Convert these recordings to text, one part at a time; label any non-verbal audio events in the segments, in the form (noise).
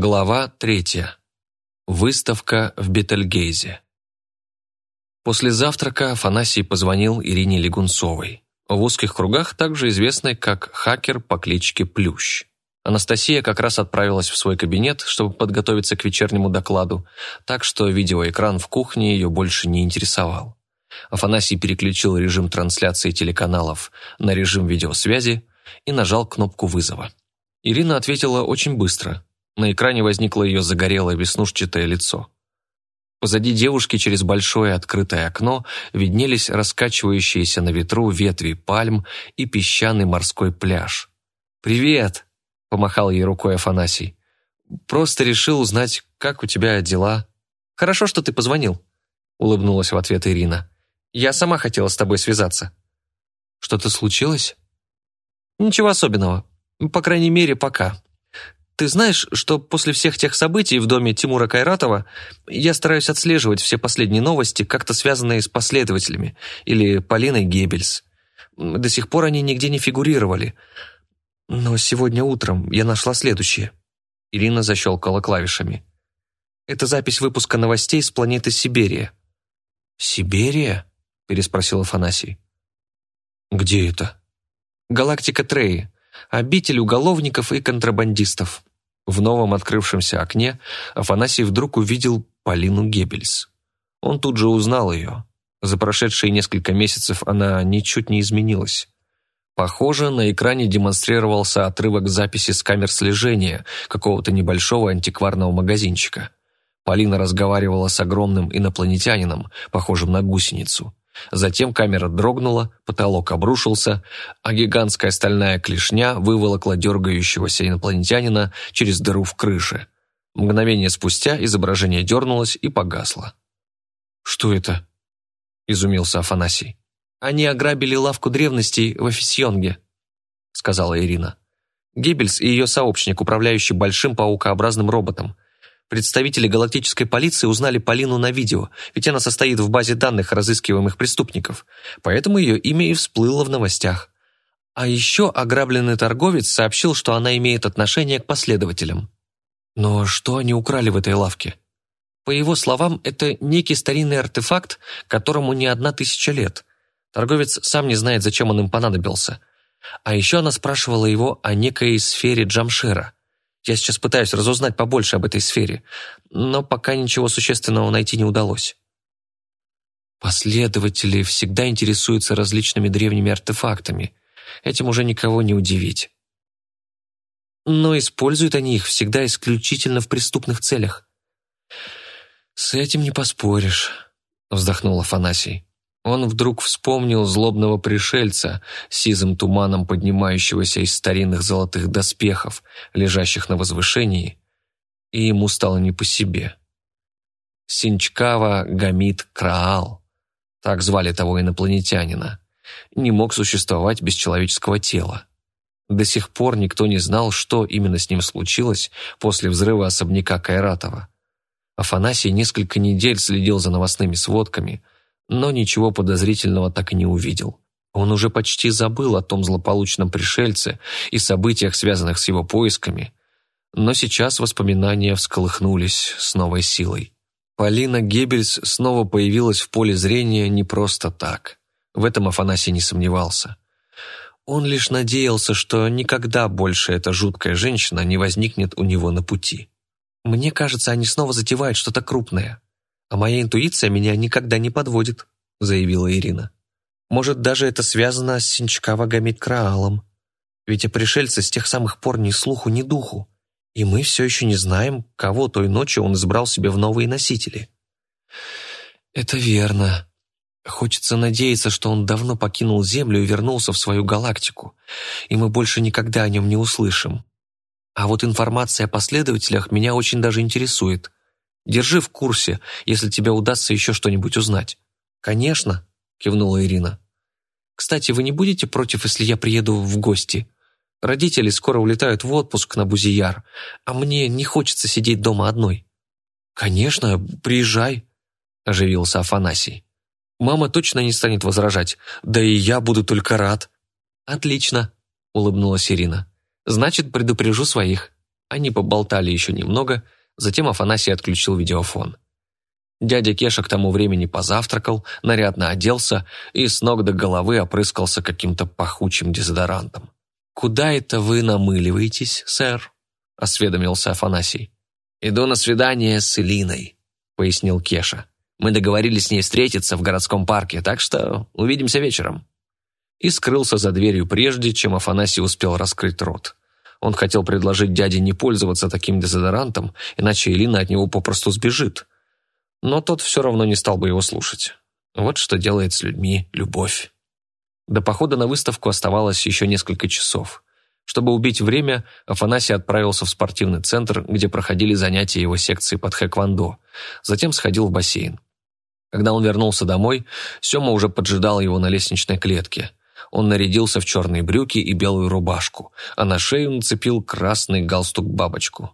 Глава третья. Выставка в Бетельгейзе. После завтрака Афанасий позвонил Ирине Легунцовой, в узких кругах также известной как хакер по кличке Плющ. Анастасия как раз отправилась в свой кабинет, чтобы подготовиться к вечернему докладу, так что видеоэкран в кухне ее больше не интересовал. Афанасий переключил режим трансляции телеканалов на режим видеосвязи и нажал кнопку вызова. Ирина ответила очень быстро – на экране возникло ее загорелое веснушчатое лицо. Позади девушки через большое открытое окно виднелись раскачивающиеся на ветру ветви пальм и песчаный морской пляж. «Привет!» – помахал ей рукой Афанасий. «Просто решил узнать, как у тебя дела». «Хорошо, что ты позвонил», – улыбнулась в ответ Ирина. «Я сама хотела с тобой связаться». «Что-то случилось?» «Ничего особенного. По крайней мере, пока. Ты знаешь, что после всех тех событий в доме Тимура Кайратова я стараюсь отслеживать все последние новости, как-то связанные с последователями или Полиной Геббельс. До сих пор они нигде не фигурировали. Но сегодня утром я нашла следующее. Ирина защелкала клавишами. Это запись выпуска новостей с планеты Сибирия. «Сибирия?» – переспросил Афанасий. «Где это?» «Галактика Треи. Обитель уголовников и контрабандистов. В новом открывшемся окне Афанасий вдруг увидел Полину Геббельс. Он тут же узнал ее. За прошедшие несколько месяцев она ничуть не изменилась. Похоже, на экране демонстрировался отрывок записи с камер слежения какого-то небольшого антикварного магазинчика. Полина разговаривала с огромным инопланетянином, похожим на гусеницу. Затем камера дрогнула, потолок обрушился, а гигантская стальная клешня выволокла дергающегося инопланетянина через дыру в крыше. Мгновение спустя изображение дернулось и погасло. «Что это?» – изумился Афанасий. «Они ограбили лавку древностей в Офисьонге», – сказала Ирина. Геббельс и ее сообщник, управляющий большим паукообразным роботом – Представители галактической полиции узнали Полину на видео, ведь она состоит в базе данных разыскиваемых преступников, поэтому ее имя и всплыло в новостях. А еще ограбленный торговец сообщил, что она имеет отношение к последователям. Но что они украли в этой лавке? По его словам, это некий старинный артефакт, которому не одна тысяча лет. Торговец сам не знает, зачем он им понадобился. А еще она спрашивала его о некой сфере Джамшира – я сейчас пытаюсь разузнать побольше об этой сфере, но пока ничего существенного найти не удалось. Последователи всегда интересуются различными древними артефактами. Этим уже никого не удивить. Но используют они их всегда исключительно в преступных целях. «С этим не поспоришь», — вздохнул Афанасий. Он вдруг вспомнил злобного пришельца, сизым туманом поднимающегося из старинных золотых доспехов, лежащих на возвышении, и ему стало не по себе. Синчкава Гамит Краал, так звали того инопланетянина, не мог существовать без человеческого тела. До сих пор никто не знал, что именно с ним случилось после взрыва особняка Кайратова. Афанасий несколько недель следил за новостными сводками – но ничего подозрительного так и не увидел. Он уже почти забыл о том злополучном пришельце и событиях, связанных с его поисками, но сейчас воспоминания всколыхнулись с новой силой. Полина Геббельс снова появилась в поле зрения не просто так. В этом Афанасий не сомневался. Он лишь надеялся, что никогда больше эта жуткая женщина не возникнет у него на пути. «Мне кажется, они снова затевают что-то крупное», «А моя интуиция меня никогда не подводит», — заявила Ирина. «Может, даже это связано с Синчкава Краалом. Ведь о пришельце с тех самых пор ни слуху, ни духу. И мы все еще не знаем, кого той ночью он избрал себе в новые носители». «Это верно. Хочется надеяться, что он давно покинул Землю и вернулся в свою галактику, и мы больше никогда о нем не услышим. А вот информация о последователях меня очень даже интересует». Держи в курсе, если тебе удастся еще что-нибудь узнать». «Конечно», — кивнула Ирина. «Кстати, вы не будете против, если я приеду в гости? Родители скоро улетают в отпуск на Бузияр, а мне не хочется сидеть дома одной». «Конечно, приезжай», — оживился Афанасий. «Мама точно не станет возражать, да и я буду только рад». «Отлично», — улыбнулась Ирина. «Значит, предупрежу своих». Они поболтали еще немного, затем Афанасий отключил видеофон. Дядя Кеша к тому времени позавтракал, нарядно оделся и с ног до головы опрыскался каким-то пахучим дезодорантом. «Куда это вы намыливаетесь, сэр?» – осведомился Афанасий. «Иду на свидание с Элиной», – пояснил Кеша. «Мы договорились с ней встретиться в городском парке, так что увидимся вечером». И скрылся за дверью прежде, чем Афанасий успел раскрыть рот. Он хотел предложить дяде не пользоваться таким дезодорантом, иначе Элина от него попросту сбежит – но тот все равно не стал бы его слушать. Вот что делает с людьми любовь. До похода на выставку оставалось еще несколько часов. Чтобы убить время, Афанасий отправился в спортивный центр, где проходили занятия его секции под хэквондо, затем сходил в бассейн. Когда он вернулся домой, Сема уже поджидал его на лестничной клетке. Он нарядился в черные брюки и белую рубашку, а на шею нацепил красный галстук-бабочку.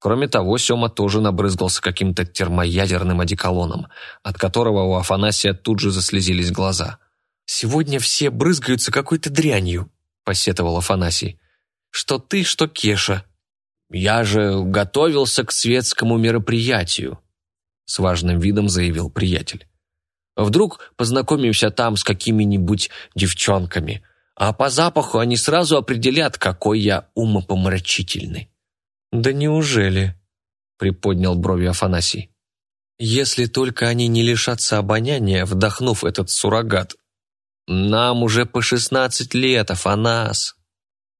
Кроме того, Сёма тоже набрызгался каким-то термоядерным одеколоном, от которого у Афанасия тут же заслезились глаза. «Сегодня все брызгаются какой-то дрянью», – посетовал Афанасий. «Что ты, что Кеша». «Я же готовился к светскому мероприятию», – с важным видом заявил приятель. «Вдруг познакомимся там с какими-нибудь девчонками, а по запаху они сразу определят, какой я умопомрачительный». «Да неужели?» – приподнял брови Афанасий. «Если только они не лишатся обоняния, вдохнув этот суррогат». «Нам уже по шестнадцать лет, Афанас!»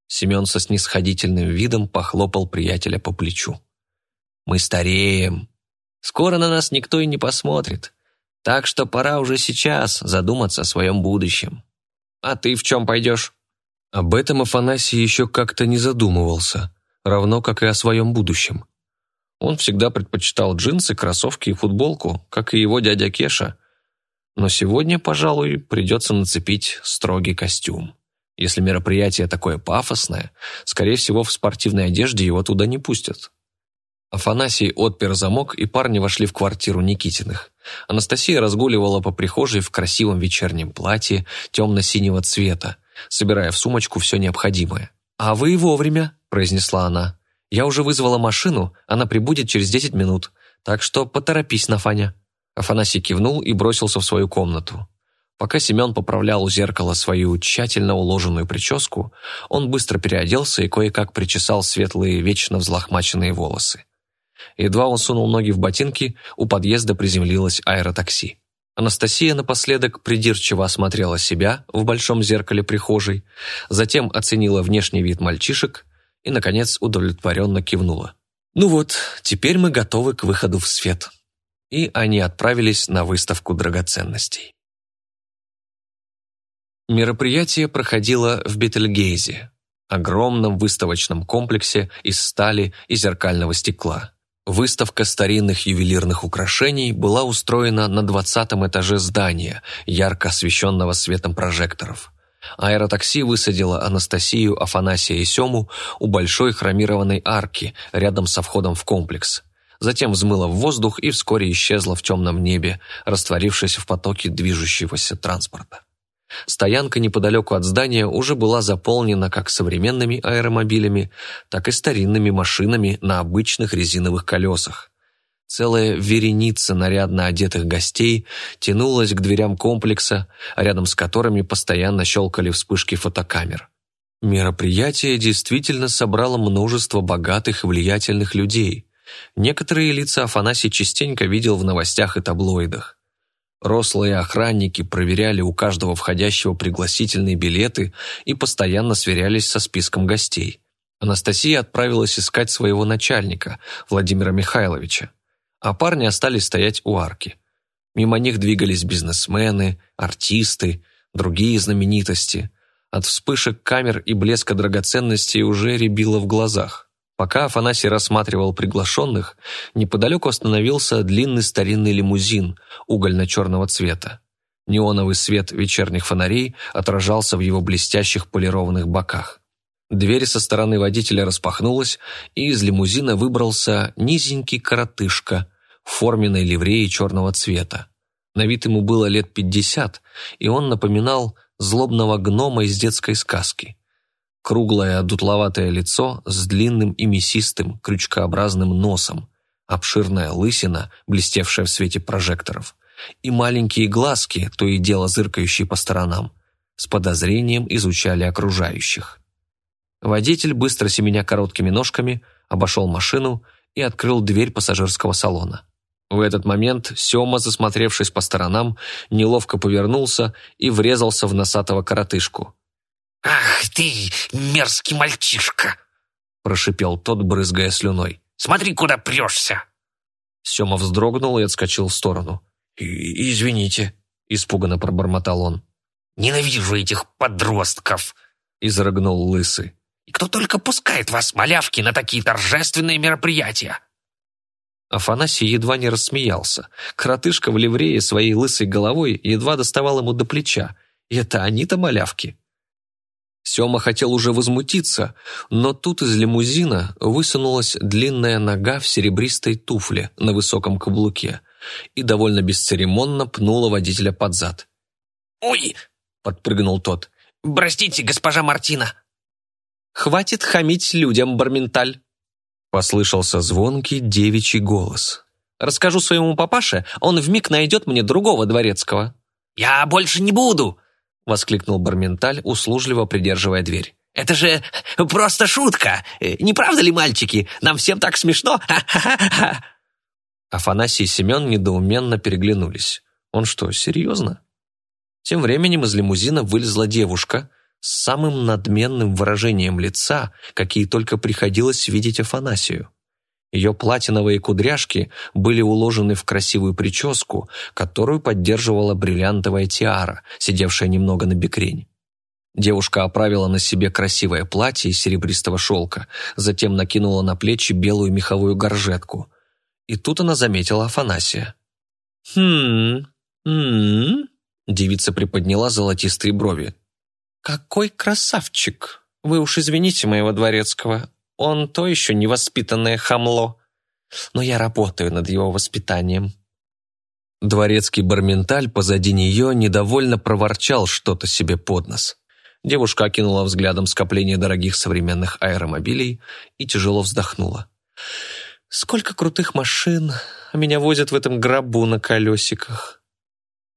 Семен со снисходительным видом похлопал приятеля по плечу. «Мы стареем. Скоро на нас никто и не посмотрит. Так что пора уже сейчас задуматься о своем будущем. А ты в чем пойдешь?» Об этом Афанасий еще как-то не задумывался равно как и о своем будущем. Он всегда предпочитал джинсы, кроссовки и футболку, как и его дядя Кеша. Но сегодня, пожалуй, придется нацепить строгий костюм. Если мероприятие такое пафосное, скорее всего, в спортивной одежде его туда не пустят. Афанасий отпер замок, и парни вошли в квартиру Никитиных. Анастасия разгуливала по прихожей в красивом вечернем платье темно-синего цвета, собирая в сумочку все необходимое. «А вы вовремя», – произнесла она. «Я уже вызвала машину, она прибудет через десять минут, так что поторопись, Нафаня». Афанасий кивнул и бросился в свою комнату. Пока Семен поправлял у зеркала свою тщательно уложенную прическу, он быстро переоделся и кое-как причесал светлые, вечно взлохмаченные волосы. Едва он сунул ноги в ботинки, у подъезда приземлилось аэротакси. Анастасия напоследок придирчиво осмотрела себя в большом зеркале прихожей, затем оценила внешний вид мальчишек и, наконец, удовлетворенно кивнула. «Ну вот, теперь мы готовы к выходу в свет». И они отправились на выставку драгоценностей. Мероприятие проходило в Бетельгейзе, огромном выставочном комплексе из стали и зеркального стекла. Выставка старинных ювелирных украшений была устроена на двадцатом этаже здания, ярко освещенного светом прожекторов. Аэротакси высадило Анастасию, Афанасия и Сему у большой хромированной арки рядом со входом в комплекс. Затем взмыло в воздух и вскоре исчезло в темном небе, растворившись в потоке движущегося транспорта. Стоянка неподалеку от здания уже была заполнена как современными аэромобилями, так и старинными машинами на обычных резиновых колесах. Целая вереница нарядно одетых гостей тянулась к дверям комплекса, рядом с которыми постоянно щелкали вспышки фотокамер. Мероприятие действительно собрало множество богатых и влиятельных людей. Некоторые лица Афанасий частенько видел в новостях и таблоидах. Рослые охранники проверяли у каждого входящего пригласительные билеты и постоянно сверялись со списком гостей. Анастасия отправилась искать своего начальника, Владимира Михайловича, а парни остались стоять у арки. Мимо них двигались бизнесмены, артисты, другие знаменитости. От вспышек камер и блеска драгоценностей уже рябило в глазах. Пока Афанасий рассматривал приглашенных, неподалеку остановился длинный старинный лимузин угольно-черного цвета. Неоновый свет вечерних фонарей отражался в его блестящих полированных боках. Дверь со стороны водителя распахнулась, и из лимузина выбрался низенький коротышка в форменной ливреи черного цвета. На вид ему было лет пятьдесят, и он напоминал злобного гнома из детской сказки. Круглое дутловатое лицо с длинным и мясистым крючкообразным носом, обширная лысина, блестевшая в свете прожекторов, и маленькие глазки, то и дело зыркающие по сторонам, с подозрением изучали окружающих. Водитель, быстро семеня короткими ножками, обошел машину и открыл дверь пассажирского салона. В этот момент Сёма, засмотревшись по сторонам, неловко повернулся и врезался в носатого коротышку. «Ах ты, мерзкий мальчишка!» прошипел тот, брызгая слюной. «Смотри, куда прешься!» Сёма вздрогнул и отскочил в сторону. «Извините», — испуганно пробормотал он. «Ненавижу этих подростков!» — изрыгнул лысый. «И кто только пускает вас, малявки, на такие торжественные мероприятия!» Афанасий едва не рассмеялся. Коротышка в ливрее своей лысой головой едва доставал ему до плеча. И это они-то малявки. Сёма хотел уже возмутиться, но тут из лимузина высунулась длинная нога в серебристой туфле на высоком каблуке и довольно бесцеремонно пнула водителя под зад. «Ой!» — подпрыгнул тот. «Простите, госпожа Мартина!» «Хватит хамить людям, Барменталь!» Послышался звонкий девичий голос. «Расскажу своему папаше, он вмиг найдет мне другого дворецкого». «Я больше не буду!» — воскликнул Барменталь, услужливо придерживая дверь. «Это же просто шутка! Не правда ли, мальчики? Нам всем так смешно! Ха-ха-ха!» Афанасий и Семен недоуменно переглянулись. «Он что, серьезно?» Тем временем из лимузина вылезла девушка с самым надменным выражением лица, какие только приходилось видеть Афанасию. Ее платиновые кудряшки были уложены в красивую прическу, которую поддерживала бриллиантовая тиара, сидевшая немного на бекрень. Девушка оправила на себе красивое платье из серебристого шелка, затем накинула на плечи белую меховую горжетку. И тут она заметила Афанасия. «Хм... хм...» Девица приподняла золотистые брови. «Какой красавчик! Вы уж извините моего дворецкого, он то еще невоспитанное хамло, но я работаю над его воспитанием». Дворецкий Барменталь позади нее недовольно проворчал что-то себе под нос. Девушка окинула взглядом скопление дорогих современных аэромобилей и тяжело вздохнула. «Сколько крутых машин, меня возят в этом гробу на колесиках».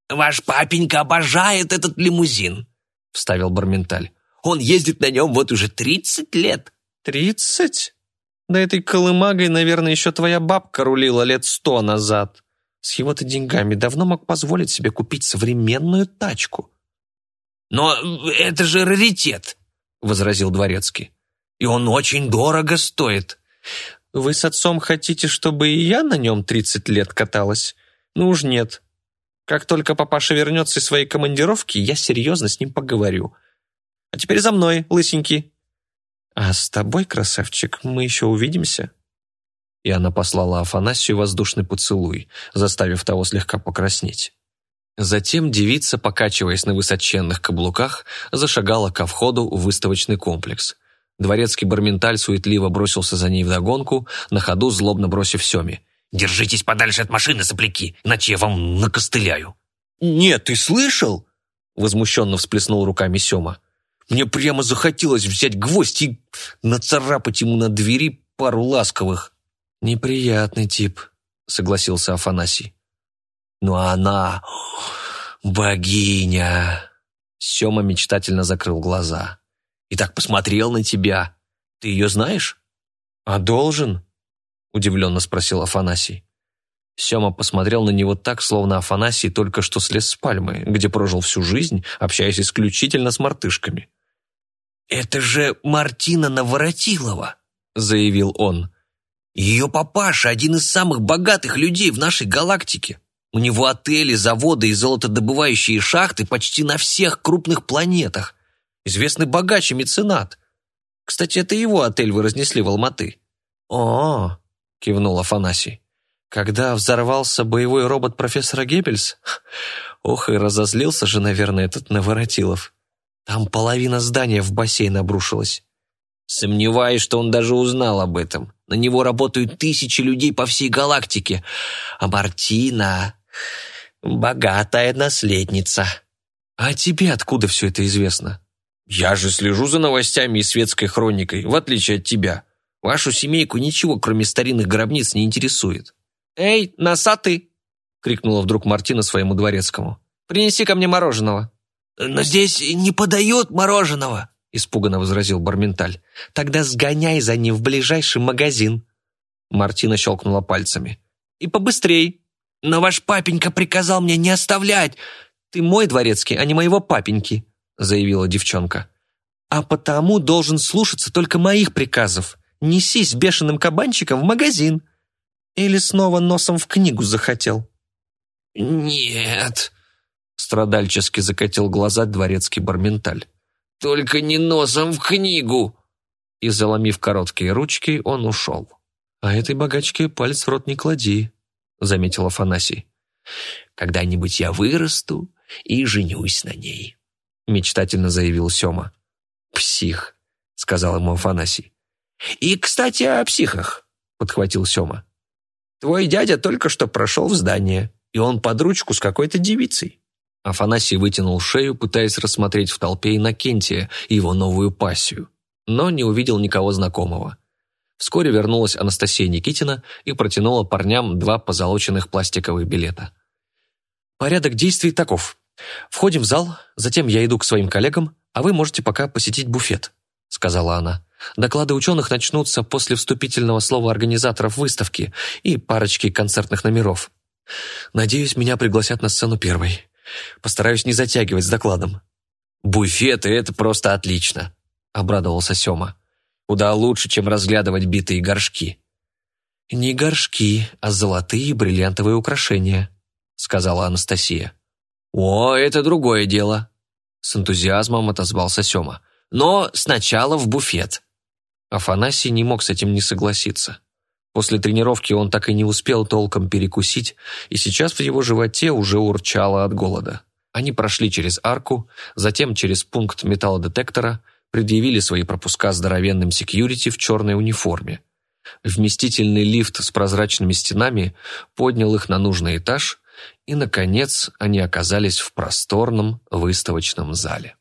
«Ваш папенька обожает этот лимузин», — вставил Барменталь. «Он ездит на нем вот уже тридцать лет». «Тридцать? Да этой колымагой, наверное, еще твоя бабка рулила лет сто назад. С его-то деньгами давно мог позволить себе купить современную тачку». «Но это же раритет», — возразил Дворецкий. «И он очень дорого стоит». «Вы с отцом хотите, чтобы и я на нем тридцать лет каталась? Ну уж нет. Как только папаша вернется из своей командировки, я серьезно с ним поговорю. А теперь за мной, лысенький. А с тобой, красавчик, мы еще увидимся. И она послала Афанасию воздушный поцелуй, заставив того слегка покраснеть. Затем девица, покачиваясь на высоченных каблуках, зашагала ко входу в выставочный комплекс. Дворецкий барменталь суетливо бросился за ней вдогонку, на ходу злобно бросив Семе. Держитесь подальше от машины, сопляки, иначе я вам накостыляю». «Нет, ты слышал?» Возмущенно всплеснул руками Сема. «Мне прямо захотелось взять гвоздь и нацарапать ему на двери пару ласковых». «Неприятный тип», — согласился Афанасий. «Ну а она... богиня!» Сема мечтательно закрыл глаза. «И так посмотрел на тебя. Ты ее знаешь?» «А должен?» – удивленно спросил Афанасий. Сема посмотрел на него так, словно Афанасий только что слез с пальмы, где прожил всю жизнь, общаясь исключительно с мартышками. «Это же Мартина Наворотилова», – заявил он. «Ее папаша – один из самых богатых людей в нашей галактике. У него отели, заводы и золотодобывающие шахты почти на всех крупных планетах. Известный богач и меценат. Кстати, это его отель вы разнесли в Алматы». «О, кивнул Афанасий. Когда взорвался боевой робот профессора Геббельс? (laughs) Ох, и разозлился же, наверное, этот Наворотилов. Там половина здания в бассейн обрушилась. Сомневаюсь, что он даже узнал об этом. На него работают тысячи людей по всей галактике. А Мартина — богатая наследница. А тебе откуда все это известно? Я же слежу за новостями и светской хроникой, в отличие от тебя. Вашу семейку ничего, кроме старинных гробниц, не интересует». «Эй, носатый!» — крикнула вдруг Мартина своему дворецкому. «Принеси ко мне мороженого». «Но здесь не подают мороженого», — испуганно возразил Барменталь. «Тогда сгоняй за ним в ближайший магазин». Мартина щелкнула пальцами. «И побыстрей!» «Но ваш папенька приказал мне не оставлять!» «Ты мой дворецкий, а не моего папеньки», — заявила девчонка. «А потому должен слушаться только моих приказов. Несись бешеным кабанчиком в магазин. Или снова носом в книгу захотел?» «Нет», — страдальчески закатил глаза дворецкий Барменталь. «Только не носом в книгу!» И, заломив короткие ручки, он ушел. «А этой богачке палец в рот не клади», — заметил Афанасий. «Когда-нибудь я вырасту и женюсь на ней», — мечтательно заявил Сема. «Псих», — сказал ему Афанасий. «И, кстати, о психах», — подхватил Сема. «Твой дядя только что прошел в здание, и он под ручку с какой-то девицей». Афанасий вытянул шею, пытаясь рассмотреть в толпе Иннокентия и его новую пассию, но не увидел никого знакомого. Вскоре вернулась Анастасия Никитина и протянула парням два позолоченных пластиковых билета. «Порядок действий таков. Входим в зал, затем я иду к своим коллегам, а вы можете пока посетить буфет», — сказала она. «Доклады ученых начнутся после вступительного слова организаторов выставки и парочки концертных номеров. Надеюсь, меня пригласят на сцену первой. Постараюсь не затягивать с докладом». «Буфеты — это просто отлично», — обрадовался Сёма. «Куда лучше, чем разглядывать битые горшки». «Не горшки, а золотые бриллиантовые украшения», — сказала Анастасия. «О, это другое дело», — с энтузиазмом отозвался Сёма. «Но сначала в буфет». Афанасий не мог с этим не согласиться. После тренировки он так и не успел толком перекусить, и сейчас в его животе уже урчало от голода. Они прошли через арку, затем через пункт металлодетектора, предъявили свои пропуска здоровенным секьюрити в черной униформе. Вместительный лифт с прозрачными стенами поднял их на нужный этаж, и, наконец, они оказались в просторном выставочном зале.